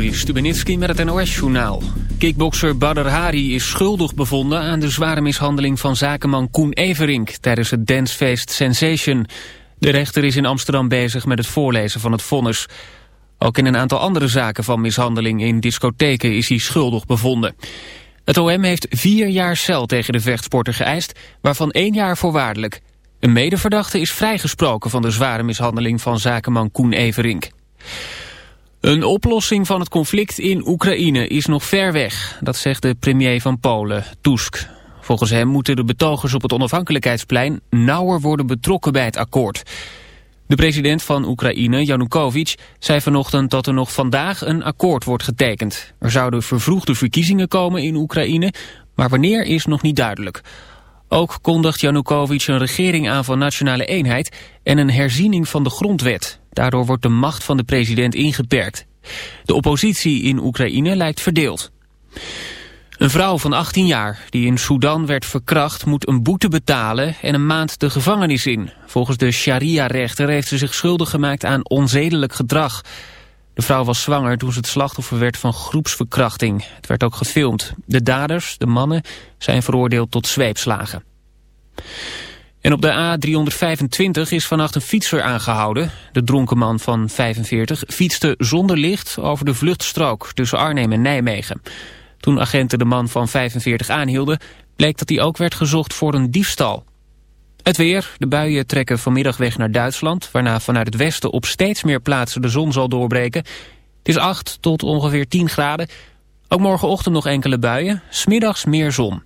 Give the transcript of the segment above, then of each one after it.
Joris Stubenitski met het NOS-journaal. Kickbokser Badr Hari is schuldig bevonden aan de zware mishandeling van zakenman Koen Everink tijdens het dancefeest Sensation. De rechter is in Amsterdam bezig met het voorlezen van het vonnis. Ook in een aantal andere zaken van mishandeling in discotheken is hij schuldig bevonden. Het OM heeft vier jaar cel tegen de vechtsporter geëist, waarvan één jaar voorwaardelijk. Een medeverdachte is vrijgesproken van de zware mishandeling van zakenman Koen Everink. Een oplossing van het conflict in Oekraïne is nog ver weg, dat zegt de premier van Polen, Tusk. Volgens hem moeten de betogers op het onafhankelijkheidsplein nauwer worden betrokken bij het akkoord. De president van Oekraïne, Janukovic, zei vanochtend dat er nog vandaag een akkoord wordt getekend. Er zouden vervroegde verkiezingen komen in Oekraïne, maar wanneer is nog niet duidelijk. Ook kondigt Janukovic een regering aan van nationale eenheid en een herziening van de grondwet. Daardoor wordt de macht van de president ingeperkt. De oppositie in Oekraïne lijkt verdeeld. Een vrouw van 18 jaar die in Sudan werd verkracht moet een boete betalen en een maand de gevangenis in. Volgens de sharia-rechter heeft ze zich schuldig gemaakt aan onzedelijk gedrag. De vrouw was zwanger toen ze het slachtoffer werd van groepsverkrachting. Het werd ook gefilmd. De daders, de mannen, zijn veroordeeld tot zweepslagen. En op de A325 is vannacht een fietser aangehouden. De dronken man van 45 fietste zonder licht over de vluchtstrook tussen Arnhem en Nijmegen. Toen agenten de man van 45 aanhielden, bleek dat hij ook werd gezocht voor een diefstal. Het weer. De buien trekken vanmiddag weg naar Duitsland... waarna vanuit het westen op steeds meer plaatsen de zon zal doorbreken. Het is 8 tot ongeveer 10 graden. Ook morgenochtend nog enkele buien. Smiddags meer zon.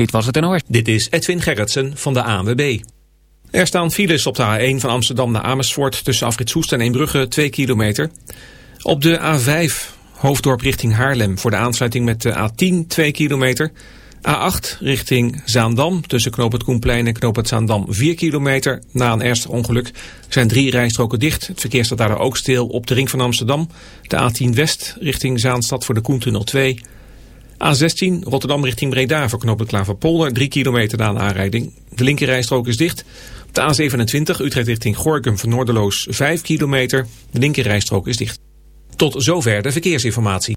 Dit was het NOS. Dit is Edwin Gerritsen van de ANWB. Er staan files op de A1 van Amsterdam naar Amersfoort... tussen Afrit Soest en Eembrugge 2 kilometer. Op de A5 Hoofddorp richting Haarlem... voor de aansluiting met de A10 2 kilometer... A8 richting Zaandam tussen Knoop het Koenplein en Knoop het Zaandam 4 kilometer. Na een ernstig ongeluk zijn drie rijstroken dicht. Het verkeer staat daar ook stil op de ring van Amsterdam. De A10 West richting Zaanstad voor de Koentunnel 2. A16 Rotterdam richting Breda voor Knoop het Klaverpolder 3 kilometer na aanrijding. De linkerrijstrook is dicht. Op de A27 Utrecht richting Gorkum van Noorderloos 5 kilometer. De linkerrijstrook is dicht. Tot zover de verkeersinformatie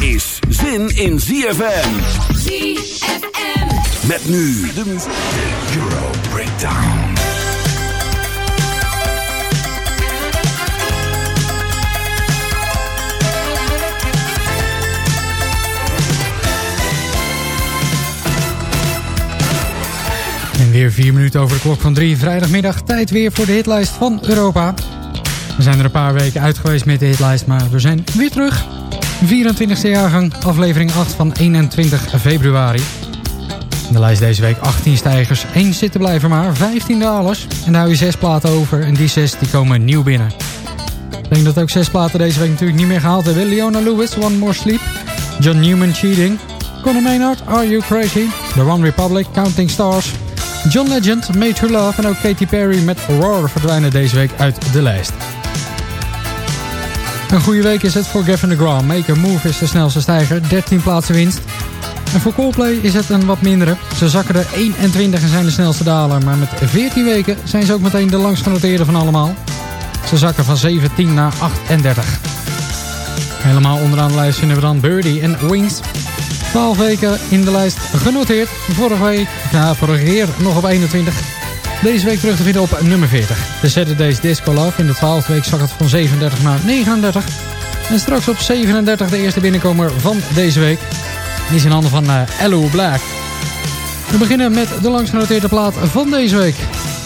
Is zin in ZFM. ZFM. Met nu de, de Euro Breakdown. En weer vier minuten over de klok van drie. Vrijdagmiddag tijd weer voor de hitlijst van Europa. We zijn er een paar weken uit geweest met de hitlijst, maar we zijn weer terug. 24e jaargang, aflevering 8 van 21 februari. De lijst deze week 18 stijgers, 1 zitten blijven maar, 15 dalers. En daar hou je 6 platen over en die 6 die komen nieuw binnen. Ik denk dat ook 6 platen deze week natuurlijk niet meer gehaald hebben. Leona Lewis, One More Sleep. John Newman, Cheating. Conor Maynard, Are You Crazy? The One Republic, Counting Stars. John Legend, Made to Love en ook Katy Perry met Roar verdwijnen deze week uit de lijst. Een goede week is het voor Gavin DeGraw. Make a Move is de snelste stijger, 13 plaatsen winst. En voor Coldplay is het een wat mindere. Ze zakken er 21 en zijn de snelste daler. Maar met 14 weken zijn ze ook meteen de langst genoteerde van allemaal. Ze zakken van 17 naar 38. Helemaal onderaan de lijst vinden we dan Birdie en Wings. 12 weken in de lijst genoteerd. Vorige week, ja, vorige keer nog op 21. Deze week terug te vinden op nummer 40. De Saturday's Disco Love. In de 12e week zak het van 37 naar 39. En straks op 37 de eerste binnenkomer van deze week. Die is in handen van uh, Ello Black. We beginnen met de langst genoteerde plaat van deze week.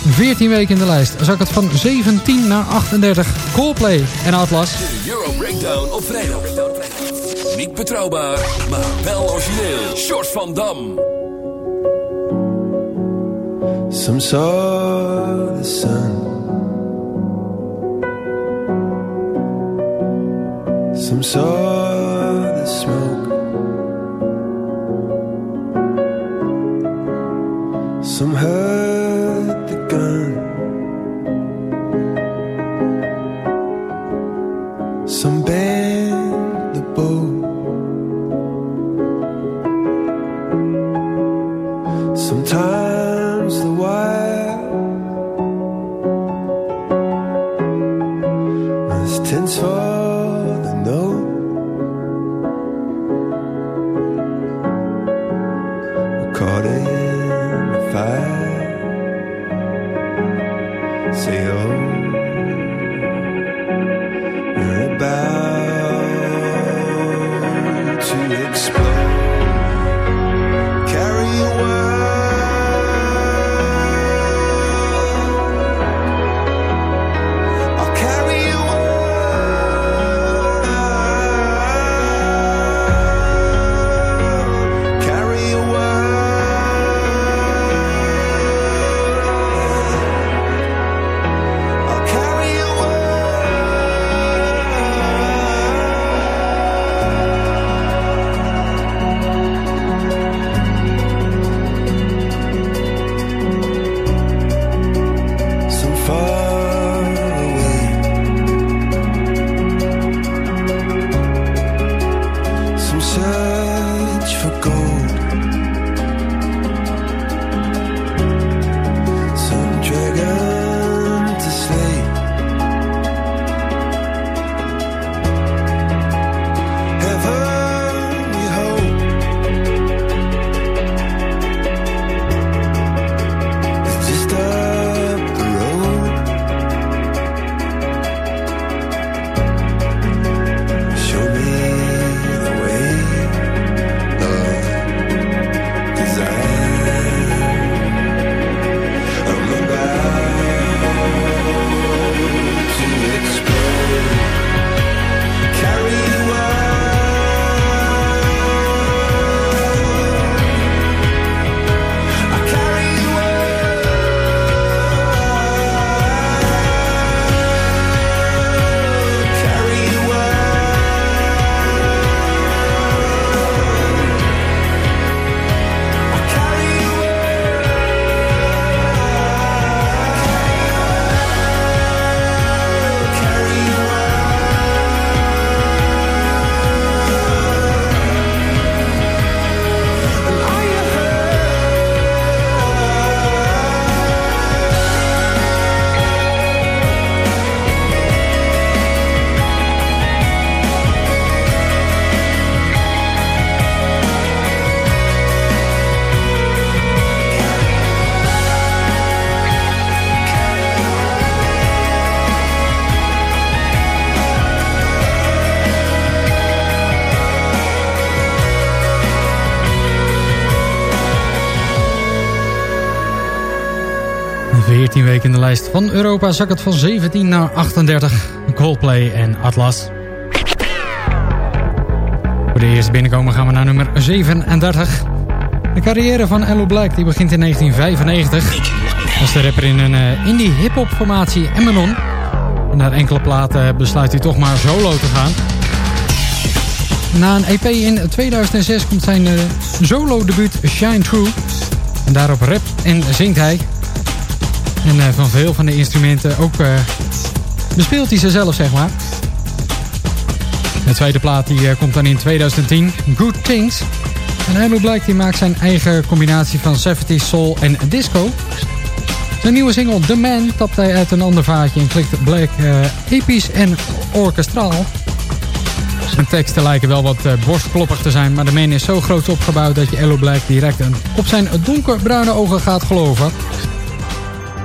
14 weken in de lijst. Zak het van 17 naar 38. Coldplay en Atlas. De Euro Breakdown op vrijdag. Niet betrouwbaar, maar wel origineel. Short van Dam. Some saw the sun. Some saw the smoke. Some heard 13 weken in de lijst van Europa zak het van 17 naar 38. Coldplay en Atlas. Voor de eerste binnenkomen gaan we naar nummer 37. De carrière van Ello Black die begint in 1995. Als de rapper in een eh, indie hip-hop formatie Eminem. En na enkele platen eh, besluit hij toch maar solo te gaan. Na een EP in 2006 komt zijn eh, solo debuut Shine True. En daarop rapt en zingt hij. En uh, van veel van de instrumenten ook bespeelt hij ze zelf, zeg maar. De tweede plaat die, komt dan in 2010, Good Things. En Hello Black die maakt zijn eigen combinatie van 70 soul en disco. Zijn nieuwe single The Man tapt hij uit een ander vaatje en klikt Black uh, episch en orkestraal. Zijn teksten lijken wel wat borstkloppig te zijn, maar de man is zo groot opgebouwd dat je Hello Black direct op zijn donkerbruine ogen gaat geloven.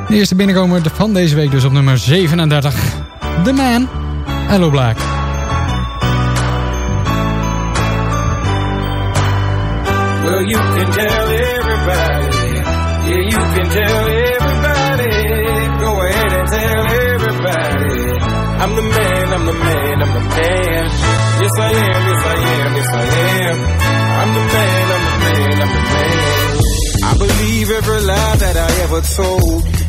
De eerste binnenkomer van deze week dus op nummer 37. The Man, Hello Black. Well, you can tell everybody. Yeah, you can tell everybody. Go ahead and tell everybody. I'm the man, I'm the man, I'm the man. Yes, I am, yes, I am, yes, I am. I'm the man, I'm the man, I'm the man. I believe every lie that I ever told.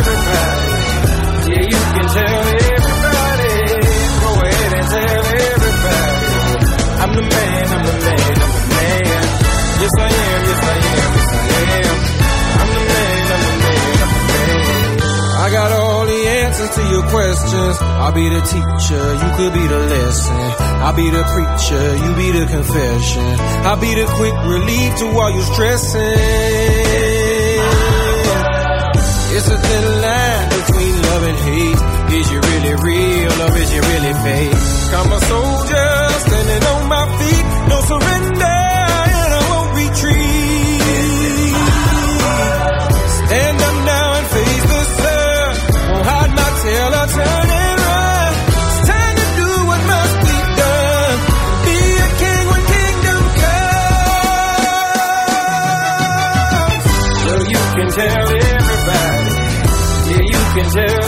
I'm the man, I'm the man, I'm the man. Yes, I am, yes, I am, yes, I am. I'm the man, I'm the man, I'm the man. I got all the answers to your questions. I'll be the teacher, you could be the lesson. I'll be the preacher, you be the confession. I'll be the quick relief to all your stressing. It's a thin line between love and hate. Is you really real or is you really fake? I'm a soldier standing on my can tell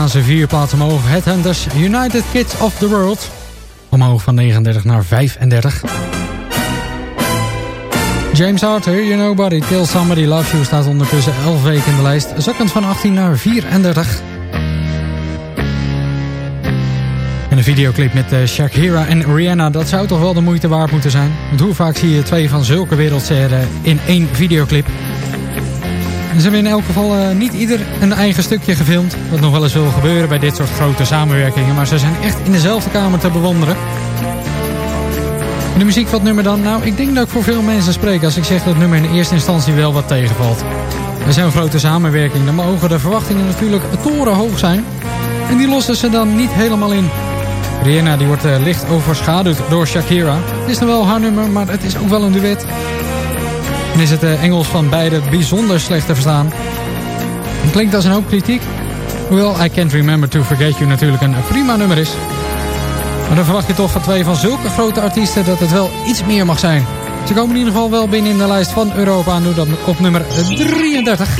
gaan ze vier plaatsen omhoog. Headhunters United Kids of the World. Omhoog van 39 naar 35. James Arthur, You Nobody, Till Somebody Loves You... staat ondertussen 11 weken in de lijst. Zakkend van 18 naar 34. En een videoclip met uh, Shakira en Rihanna... dat zou toch wel de moeite waard moeten zijn. Want hoe vaak zie je twee van zulke wereldsterren in één videoclip... Ze hebben in elk geval uh, niet ieder een eigen stukje gefilmd. Wat nog wel eens wil gebeuren bij dit soort grote samenwerkingen. Maar ze zijn echt in dezelfde kamer te bewonderen. de muziek van het nummer dan? Nou, ik denk dat ik voor veel mensen spreek als ik zeg dat het nummer in eerste instantie wel wat tegenvalt. Er zijn grote samenwerking. Dan mogen de verwachtingen natuurlijk torenhoog zijn. En die lossen ze dan niet helemaal in. Rihanna die wordt uh, licht overschaduwd door Shakira. Het is dan wel haar nummer, maar het is ook wel een duet. En is het uh, Engels van beide bijzonder slecht te verstaan. Klinkt als een hoop kritiek. Hoewel I Can't Remember To Forget You natuurlijk een prima nummer is. Maar dan verwacht je toch van twee van zulke grote artiesten dat het wel iets meer mag zijn. Ze komen in ieder geval wel binnen in de lijst van Europa en doen dat op nummer 33.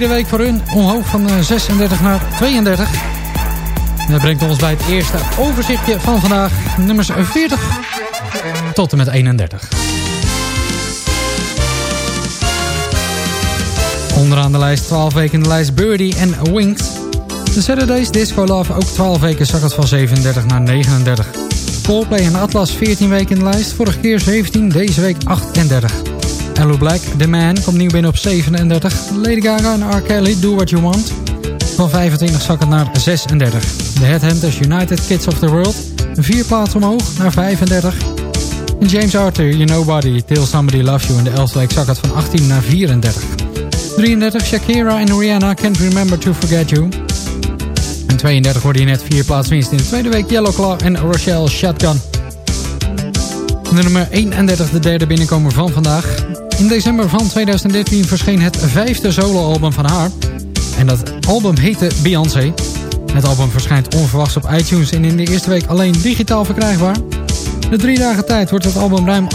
Tweede week voor hun, omhoog van eh, 36 naar 32. En dat brengt ons bij het eerste overzichtje van vandaag. Nummers 40 tot en met 31. Onderaan de lijst 12 weken in de lijst Birdie en Wings. De Saturdays Disco Love ook 12 weken zak het van 37 naar 39. Coldplay en Atlas 14 weken in de lijst. Vorige keer 17, deze week 38. Hello Black, The Man, komt nieuw binnen op 37. Lady Gaga en R. Kelly, Do What You Want. Van 25 zak het naar 36. The Headhunters United Kids of the World. Vier plaatsen omhoog naar 35. En James Arthur, You Nobody, Till Somebody Loves You. In de 11e week zak het van 18 naar 34. 33 Shakira en Rihanna, Can't Remember to Forget You. En 32 worden hier net vier plaatsen winst in de tweede week. Yellow Claw en Rochelle Shotgun. De nummer 31, de derde binnenkomer van vandaag. In december van 2013 verscheen het vijfde soloalbum van haar. En dat album heette Beyoncé. Het album verschijnt onverwachts op iTunes en in de eerste week alleen digitaal verkrijgbaar. De drie dagen tijd wordt het album ruim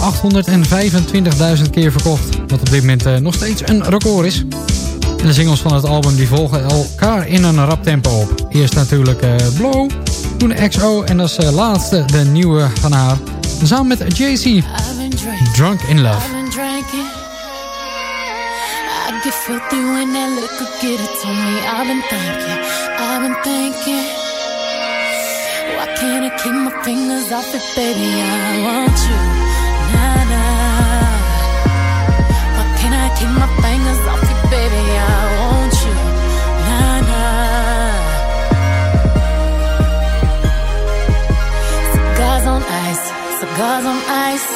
825.000 keer verkocht. Wat op dit moment eh, nog steeds een record is. De singles van het album die volgen elkaar in een rap tempo op. Eerst natuurlijk eh, Blow, toen XO en als eh, laatste de nieuwe van haar. Samen met JC, Drunk in Love. Get filthy when that liquor get it to me. I've been thinking, I've been thinking. Why can't I keep my fingers off it, baby? I want you, nah nah. Why can't I keep my fingers off it, baby? I want you, nah nah. Cigars on ice, cigars on ice.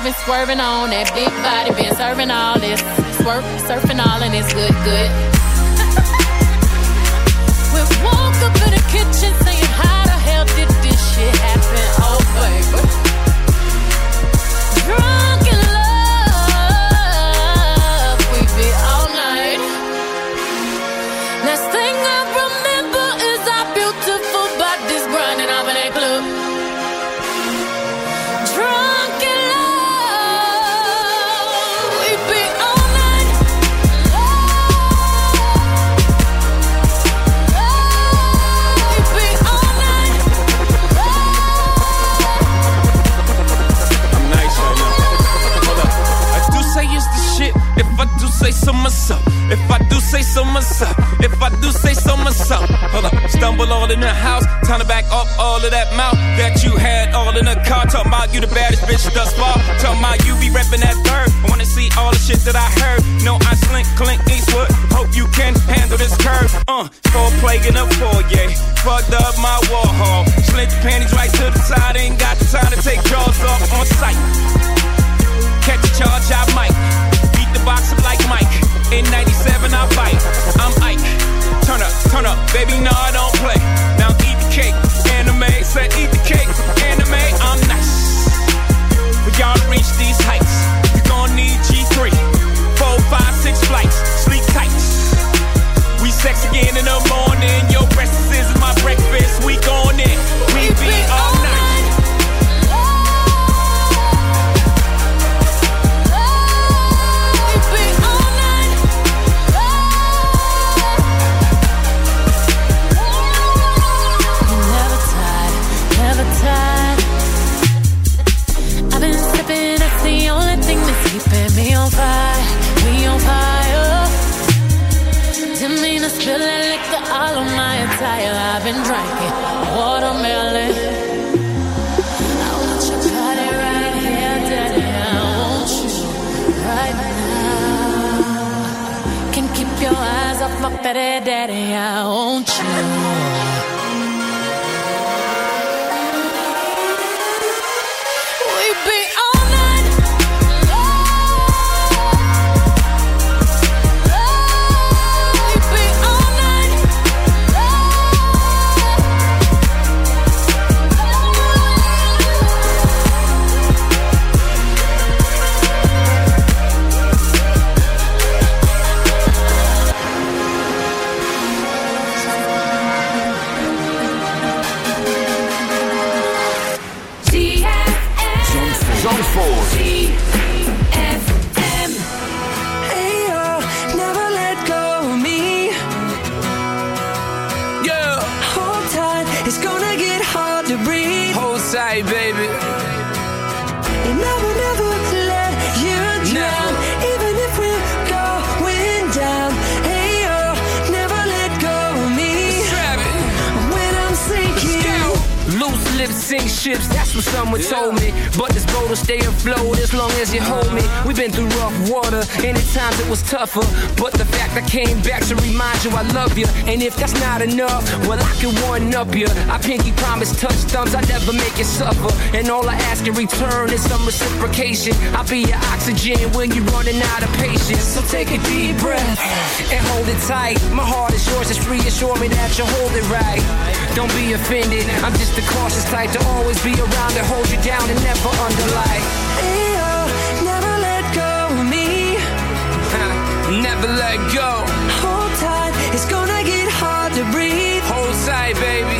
swerving, swerving on that big so myself. If I do say so myself. Hold up. Stumble all in the house. Time to back up all of that mouth that you had all in the car. Talking about you the baddest bitch thus far. Talking about you be reppin' that third. I wanna see all the shit that I heard. No, I slink, clink, Eastwood. Hope you can handle this curve. Uh, four plague in the foyer. Fucked up my wall hall. Slint your panties right to the side. Ain't got the time to take jaws off on sight. Catch a charge, I might. Beat the box up like Mike. In 97, I bite. I'm Ike. Turn up, turn up, baby, no, I don't play. Now eat the cake, anime. Said eat the cake, anime. I'm nice. For y'all reach these heights, you gon' need G3. Four, five, six flights, sleep tight. We sex again in the morning. Your breakfast is my breakfast. We gon' in. We be all my fatty daddy. I want you. And if that's not enough, well, I can one up you. I pinky promise, touch thumbs, I never make you suffer. And all I ask in return is some reciprocation. I'll be your oxygen when you're running out of patience. So take a deep breath and hold it tight. My heart is yours, just reassure me that you hold it right. Don't be offended, I'm just the cautious type to always be around to hold you down and never underlie. Oh, never let go of me. Never let go. Tight, baby.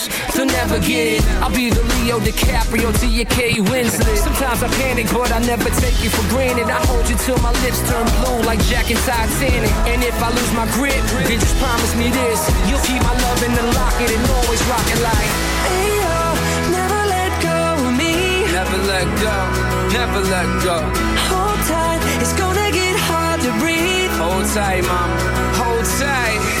they'll never get. I'll be the Leo DiCaprio to your Kate Winslet. Sometimes I panic, but I never take you for granted. I hold you till my lips turn blue like Jack and Titanic. And if I lose my grip, then just promise me this. You'll keep my love in the locket and always rock it like. Ayo, never let go of me. Never let go, never let go. Hold tight, it's gonna get hard to breathe. Hold tight, mom, hold tight.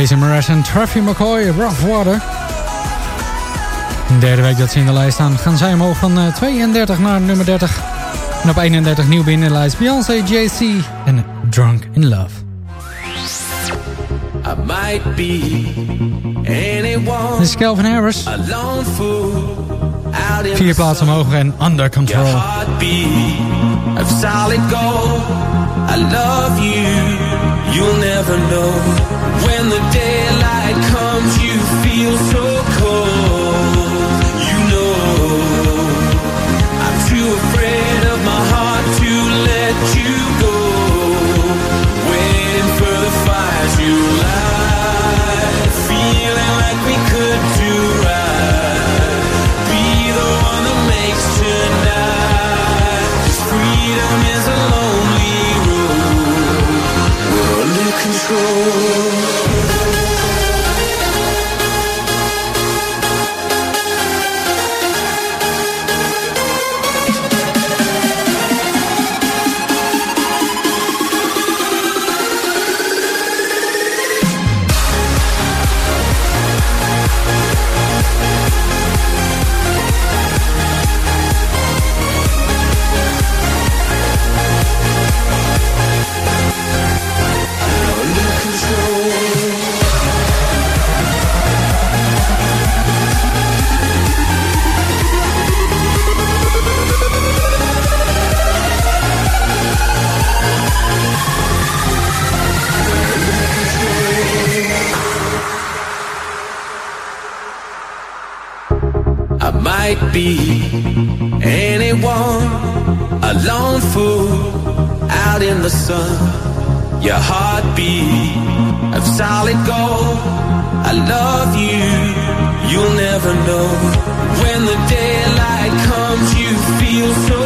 Jason Mraz en Traffy McCoy, Rough Water. De derde week dat ze in de lijst staan, gaan zij omhoog van eh, 32 naar nummer 30. En op 31 nieuw binnen de lijst Beyoncé, JC en Drunk in Love. I might be anyone. Dit is Calvin Harris. Vier plaatsen omhoog en Under Control. heartbeat of solid gold. I love you. You'll never know when the daylight comes. You feel so in the sun. Your heartbeat of solid gold. I love you, you'll never know. When the daylight comes, you feel so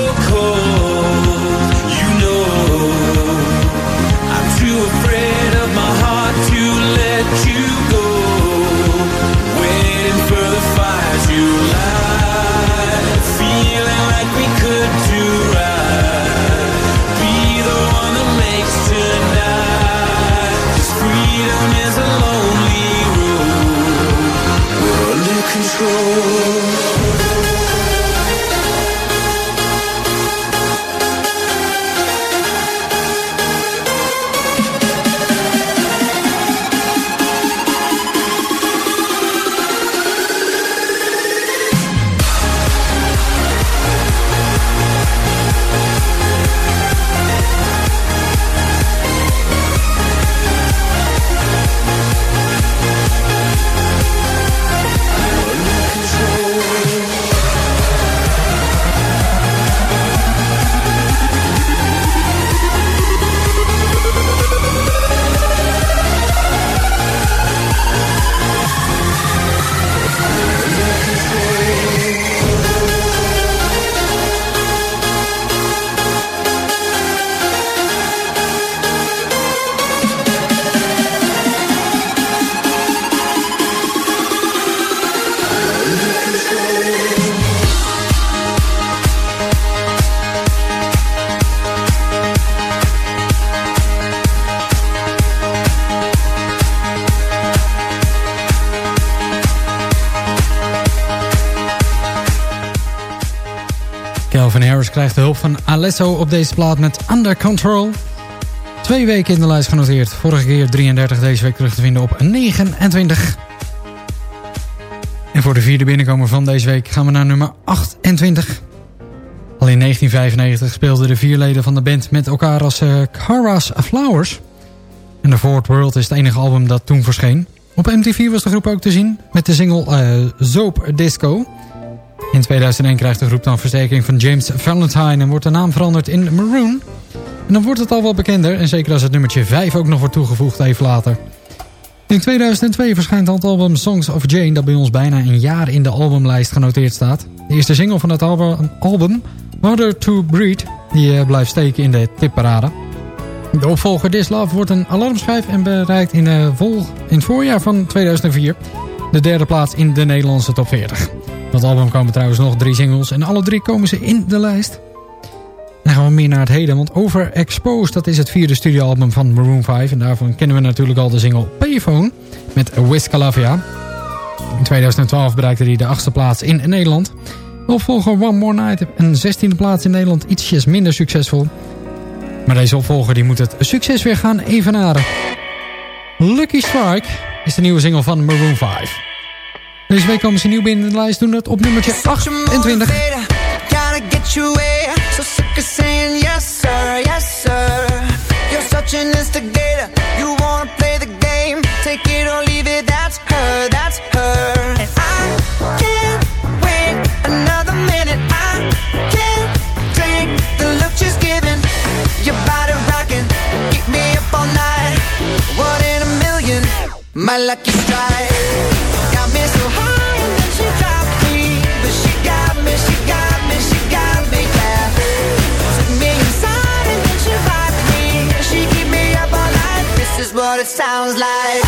Harris krijgt de hulp van Alesso op deze plaat met Under Control. Twee weken in de lijst genoteerd. Vorige keer 33, deze week terug te vinden op 29. En voor de vierde binnenkomer van deze week gaan we naar nummer 28. Al in 1995 speelden de vier leden van de band met elkaar als uh, Cara's Flowers. En The Fourth World is het enige album dat toen verscheen. Op MTV was de groep ook te zien met de single uh, Zoop Disco. In 2001 krijgt de groep dan versterking van James Valentine en wordt de naam veranderd in Maroon. En dan wordt het al wat bekender en zeker als het nummertje 5 ook nog wordt toegevoegd even later. In 2002 verschijnt het album Songs of Jane dat bij ons bijna een jaar in de albumlijst genoteerd staat. De eerste single van het album, Harder to Breed, die uh, blijft steken in de tipparade. De opvolger This Love wordt een alarmschijf en bereikt in, uh, vol, in het voorjaar van 2004 de derde plaats in de Nederlandse top 40. Het album komen trouwens nog drie singles en alle drie komen ze in de lijst. Dan gaan we meer naar het heden, want Overexposed, dat is het vierde studioalbum van Maroon 5. En daarvan kennen we natuurlijk al de single Payphone met Wiz Khalifa. In 2012 bereikte hij de achtste plaats in Nederland. De opvolger One More Night een zestiende plaats in Nederland ietsjes minder succesvol. Maar deze opvolger die moet het succes weer gaan evenaren. Lucky Strike is de nieuwe single van Maroon 5. Deze week komen ze nieuw binnen in de lijst, doen het op nummertje 28. Sounds like.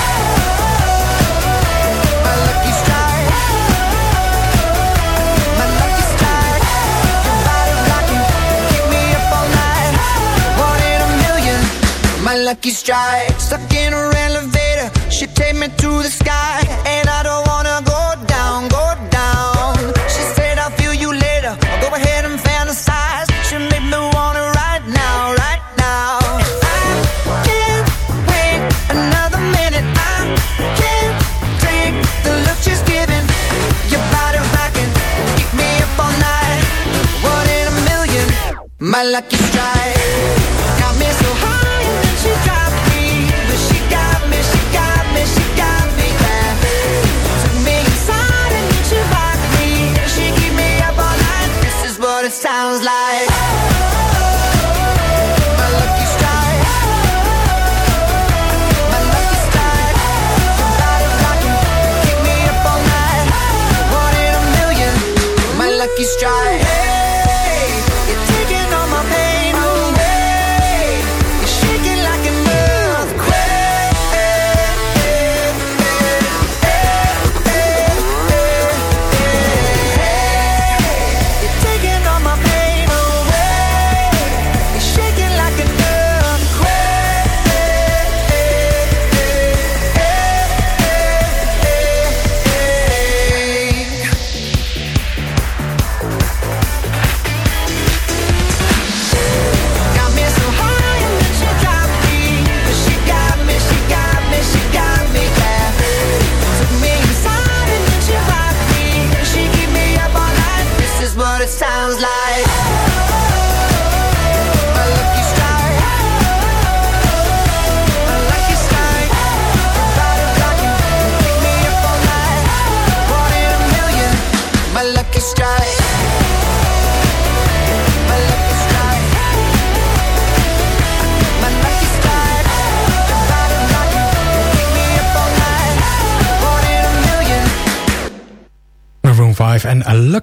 My lucky strike. My lucky strike. Me up all night. One in a million. My lucky strike. Stuck in her elevator. She take me to the sky.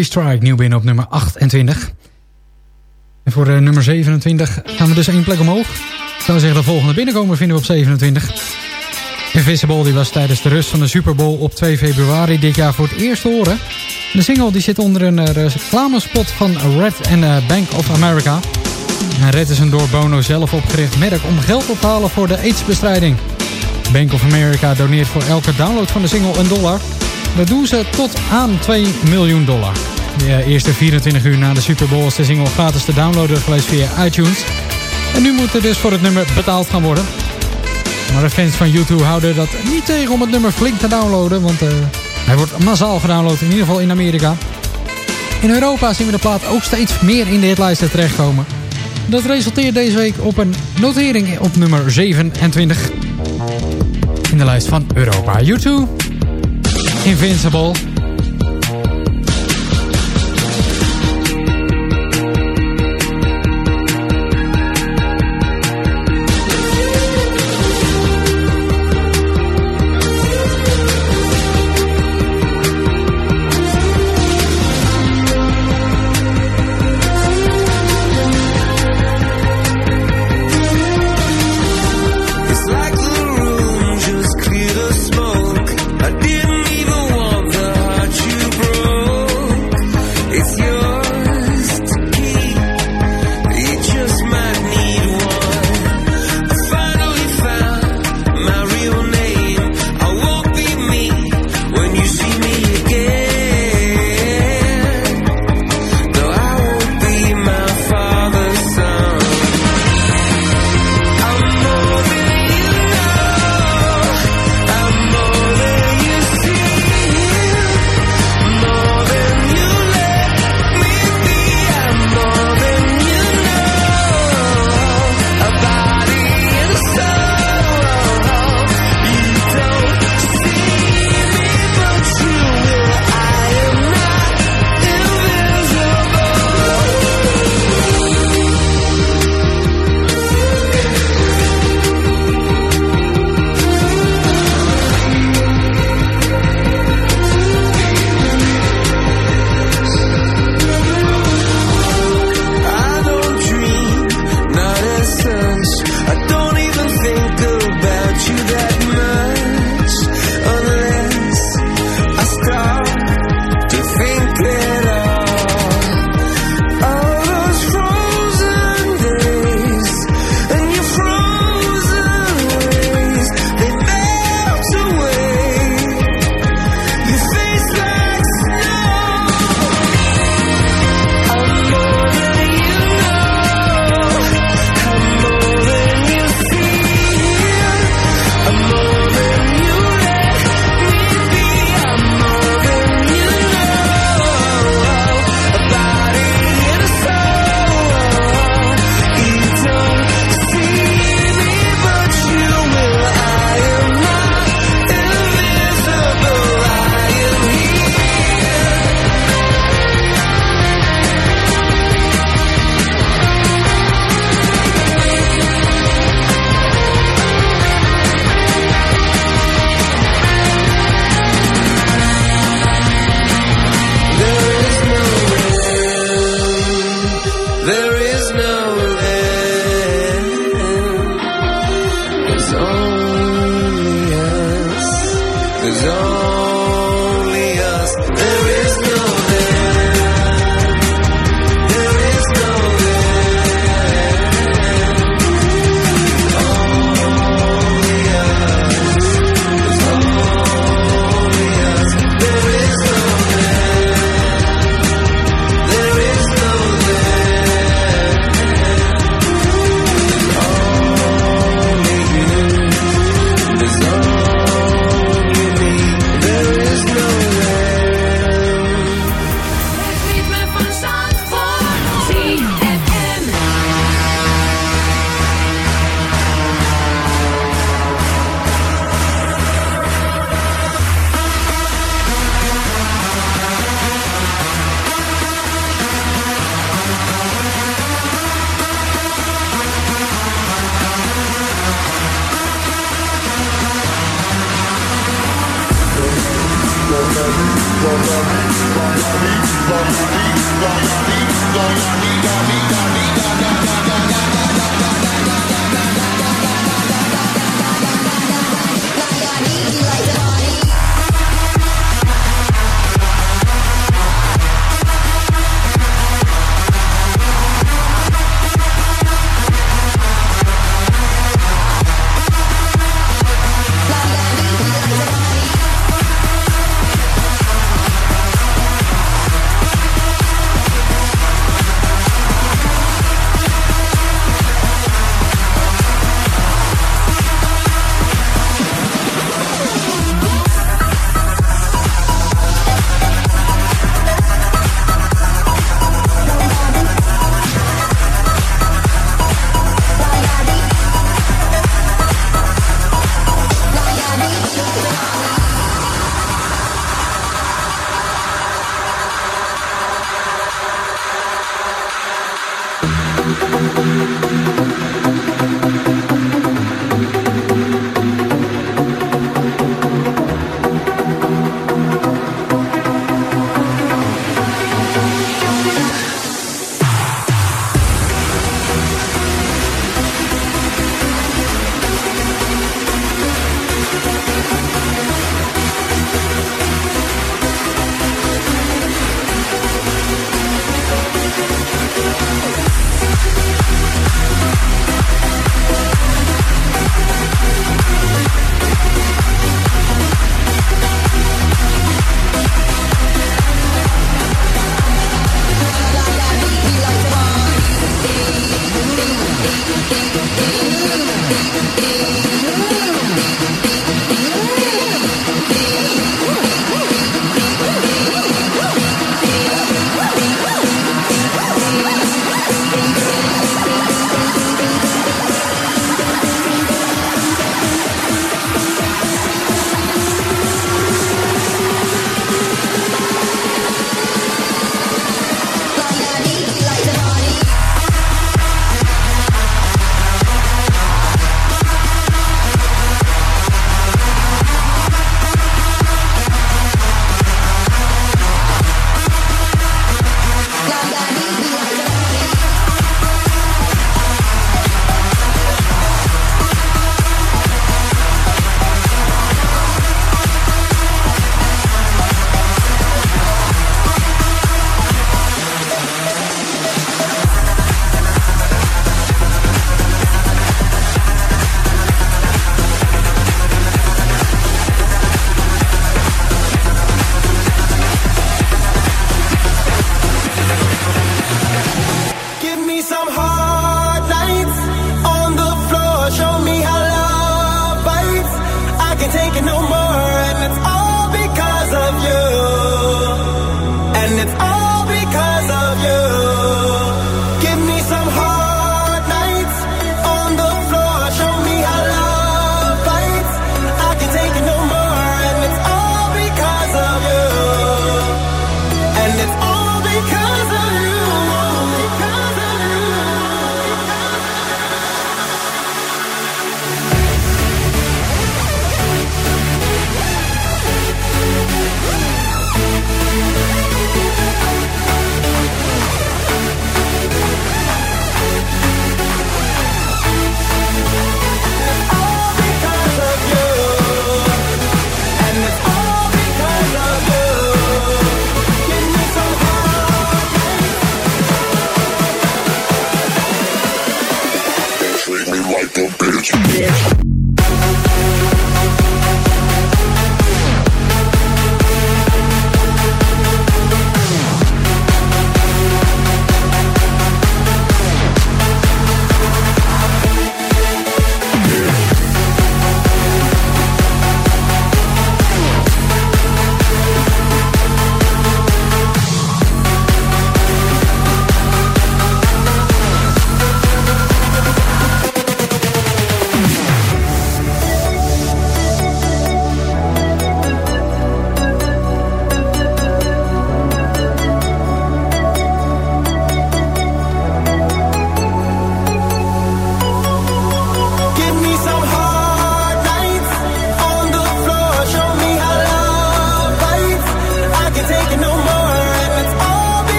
Lucky Strike nieuw binnen op nummer 28. En voor uh, nummer 27 gaan we dus één plek omhoog. Ik zou zeggen de volgende binnenkomen vinden we op 27. Invisible die was tijdens de rust van de Super Bowl op 2 februari dit jaar voor het eerst te horen. De single die zit onder een uh, reclamespot van Red en uh, Bank of America. Red is een door Bono zelf opgericht merk om geld op te halen voor de AIDS-bestrijding. Bank of America doneert voor elke download van de single een dollar. Dat doen ze tot aan 2 miljoen dollar. De eh, eerste 24 uur na de Super Bowl is de single gratis te downloaden geweest via iTunes. En nu moet er dus voor het nummer betaald gaan worden. Maar de fans van YouTube houden dat niet tegen om het nummer flink te downloaden. Want eh, hij wordt massaal gedownload, in ieder geval in Amerika. In Europa zien we de plaat ook steeds meer in de hitlijsten terechtkomen. Dat resulteert deze week op een notering op nummer 27 in de lijst van Europa. YouTube. Invincible.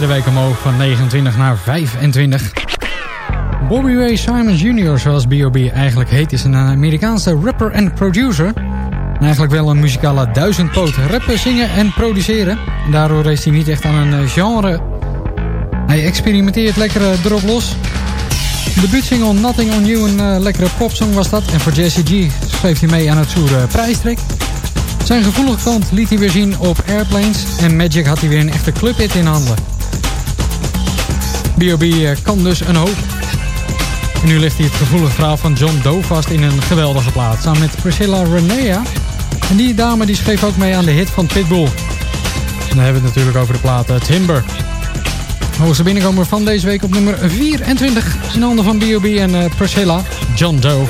Derde week omhoog van 29 naar 25. Bobby Ray Simon Jr., zoals B.O.B. eigenlijk heet, is een Amerikaanse rapper en producer. En eigenlijk wel een muzikale duizendpoot. Rappen, zingen en produceren. En daardoor is hij niet echt aan een eh, genre. Hij experimenteert lekker eh, erop los. De debuutsingle Nothing On You, een eh, lekkere popsong was dat. En voor Jesse G schreef hij mee aan het Soere prijstrek. Zijn gevoelige kant liet hij weer zien op Airplanes. En Magic had hij weer een echte clubhit in handen. B.O.B. eh, kan dus een hoop. En nu ligt hij het gevoelige verhaal van John Doe vast in een geweldige plaat. Samen met Priscilla Renea. En die dame die schreef ook mee aan de hit van Pitbull. Dan hebben we het natuurlijk over de plaat eh, Timber. Hoogste binnenkomer van deze week op nummer 24. In handen van B.O.B. en eh, Priscilla, John Doe.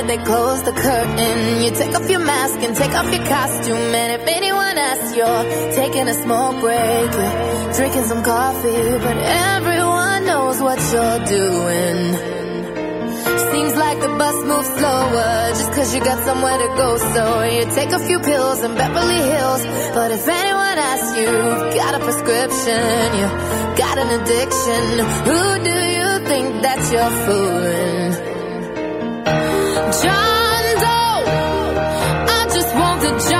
Minute they close the curtain. You take off your mask and take off your costume. And if anyone asks, you're taking a smoke break. Drinking some coffee, but everyone knows what you're doing. Seems like the bus moves slower just cause you got somewhere to go. So you take a few pills in Beverly Hills. But if anyone asks you, got a prescription, you got an addiction, who do you think that you're fooling? John Doe, I just want the John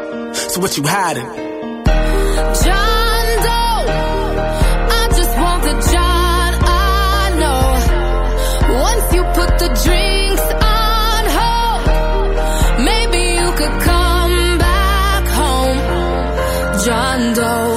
So what you hiding? John Doe, I just want the John I know. Once you put the drinks on hold, maybe you could come back home. John Doe.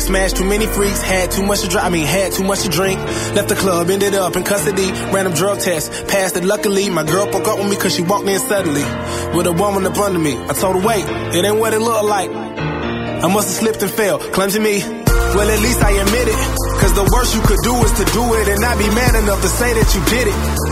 Smashed too many freaks, had too much to drink, I mean, had too much to drink. Left the club, ended up in custody, random drug test, passed it luckily. My girl broke up with me cause she walked in suddenly, with a woman up under me. I told her, wait, it ain't what it looked like. I must have slipped and fell, clumsy me. Well, at least I admit it. Cause the worst you could do is to do it and not be man enough to say that you did it.